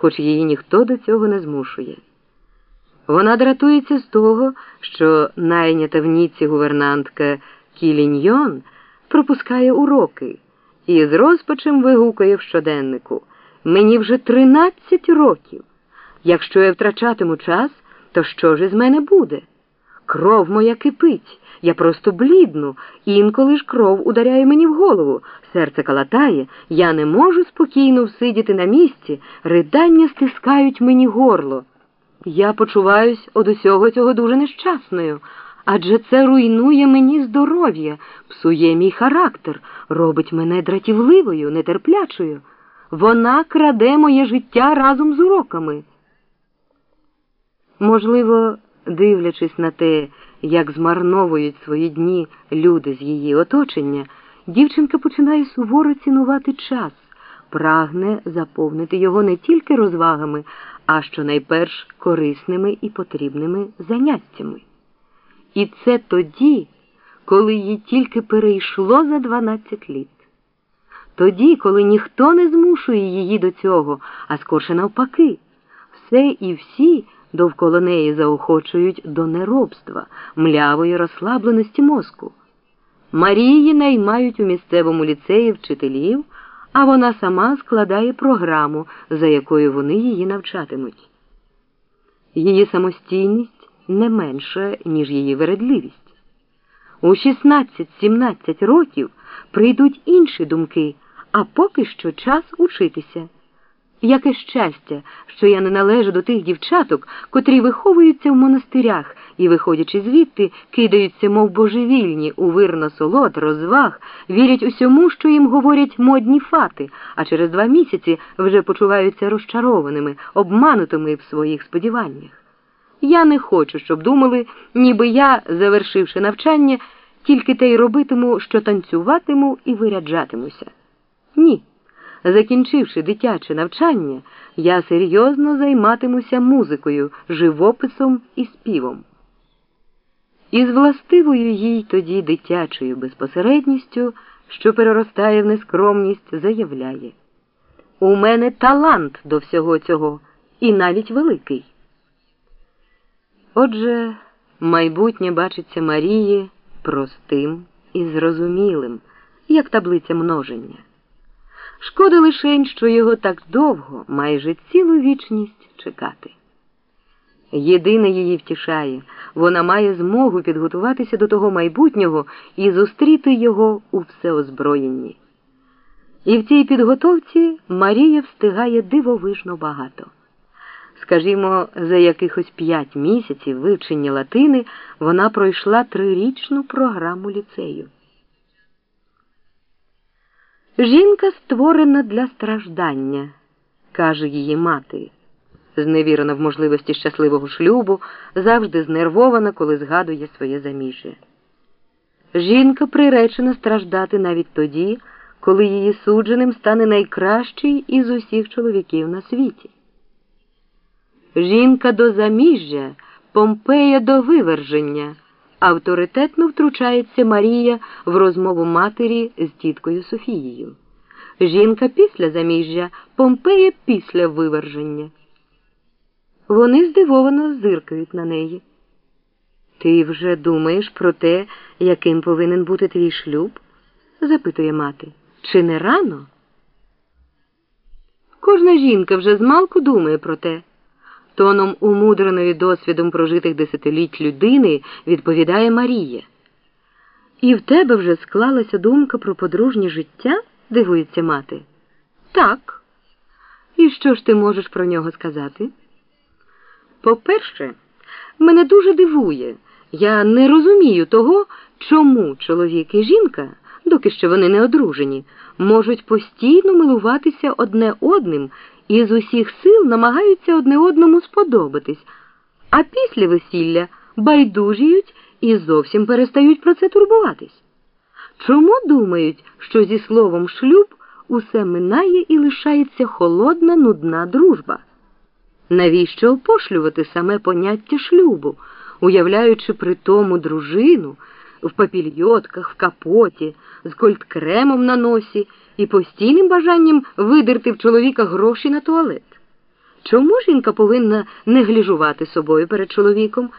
хоч її ніхто до цього не змушує. Вона дратується з того, що найнята в Ніці гувернантка Кіліньйон пропускає уроки і з розпачем вигукує в щоденнику Мені вже тринадцять років. Якщо я втрачатиму час, то що ж із мене буде? Кров моя кипить, я просто блідну, інколи ж кров ударяє мені в голову, серце калатає, я не можу спокійно всидіти на місці, ридання стискають мені горло. Я почуваюсь од усього цього дуже нещасною, адже це руйнує мені здоров'я, псує мій характер, робить мене дратівливою, нетерплячою. Вона краде моє життя разом з уроками. Можливо, дивлячись на те, як змарновують свої дні люди з її оточення, дівчинка починає суворо цінувати час, прагне заповнити його не тільки розвагами, а щонайперш корисними і потрібними заняттями. І це тоді, коли їй тільки перейшло за 12 літ. Тоді, коли ніхто не змушує її до цього, а скорше навпаки, все і всі довкола неї заохочують до неробства, млявої розслабленості мозку. Марії наймають у місцевому ліцеї вчителів, а вона сама складає програму, за якою вони її навчатимуть. Її самостійність не менша, ніж її вередливість. У 16-17 років прийдуть інші думки, а поки що час учитися. Яке щастя, що я не належу до тих дівчаток, котрі виховуються в монастирях і, виходячи звідти, кидаються, мов божевільні, у вир насолод, розваг, вірять усьому, що їм говорять модні фати, а через два місяці вже почуваються розчарованими, обманутими в своїх сподіваннях. Я не хочу, щоб думали, ніби я, завершивши навчання, тільки те й робитиму, що танцюватиму і виряджатимуся. Ні. Закінчивши дитяче навчання, я серйозно займатимуся музикою, живописом і співом. Із властивою їй тоді дитячою безпосередністю, що переростає в нескромність, заявляє У мене талант до всього цього, і навіть великий. Отже, майбутнє бачиться Марії простим і зрозумілим, як таблиця множення. Шкода лишень, що його так довго, майже цілу вічність чекати. Єдине її втішає, вона має змогу підготуватися до того майбутнього і зустріти його у всеозброєнні. І в цій підготовці Марія встигає дивовижно багато. Скажімо, за якихось п'ять місяців вивчення латини вона пройшла трирічну програму ліцею. Жінка створена для страждання, каже її мати, зневірена в можливості щасливого шлюбу, завжди знервована, коли згадує своє заміжжя. Жінка приречена страждати навіть тоді, коли її судженим стане найкращий із усіх чоловіків на світі. Жінка до заміжжя, Помпея до виверження. Авторитетно втручається Марія в розмову матері з тіткою Софією. Жінка після заміжжя, Помпея після виверження. Вони здивовано зиркають на неї. Ти вже думаєш про те, яким повинен бути твій шлюб? запитує мати. Чи не рано? Кожна жінка вже змалку думає про те. Тоном умудреної досвідом прожитих десятиліть людини відповідає Марія. І в тебе вже склалася думка про подружнє життя? дивується мати. Так. І що ж ти можеш про нього сказати? По-перше, мене дуже дивує. Я не розумію того, чому чоловік і жінка, доки що вони не одружені, можуть постійно милуватися одне одним і з усіх сил намагаються одне одному сподобатись, а після весілля байдужіють і зовсім перестають про це турбуватись. Чому думають, що зі словом шлюб усе минає і лишається холодна, нудна дружба? Навіщо опошлювати саме поняття шлюбу, уявляючи при тому дружину в папільйотках, в капоті, з кольткремом на носі? і постійним бажанням видерти в чоловіка гроші на туалет. Чому жінка повинна негліжувати собою перед чоловіком?